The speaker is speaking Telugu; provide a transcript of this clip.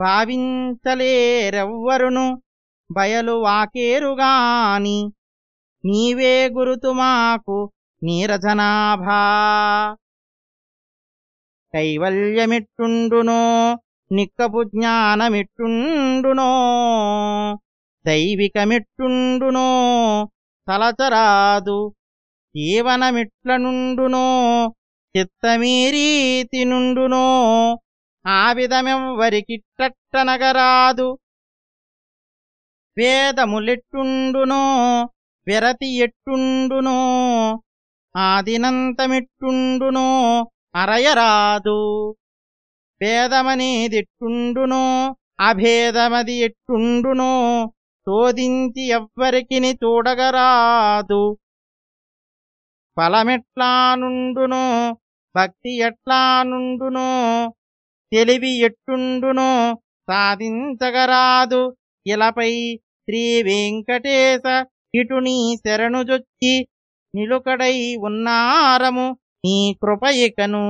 భావించలేరెవ్వరును బయలు వాకేరుగాని నీవే గురుతు మాకు నీరజనాభా. కైవల్యమిట్టుండునో నిక్కపు జ్ఞానమిట్టుండునో దైవికమిట్టుండునో తలచరాదు జీవనమిట్లనుండునో చిత్తమీరీతి నుండునో ఆ విధమెవ్వరికిట్టనగరాదు వేదములెట్టుండునో విరతి ఎట్టుండునో ఆదినంతమిట్టుండునో అరయరాదు. భేదమనేదిట్టుండునో అభేదమది ఎట్టుండునో శోధించి ఎవ్వరికిని చూడగరాదు. ఫలమెట్లా నుండునో భక్తి ఎట్లా నుండునో తెలివి ఎట్టుండునో సాధించగరాదు. ఇలపై శ్రీ వెంకటేశ ఇటుని శరణుజొచ్చి నిలుకడై ఉన్నారము నీ కృపయికను.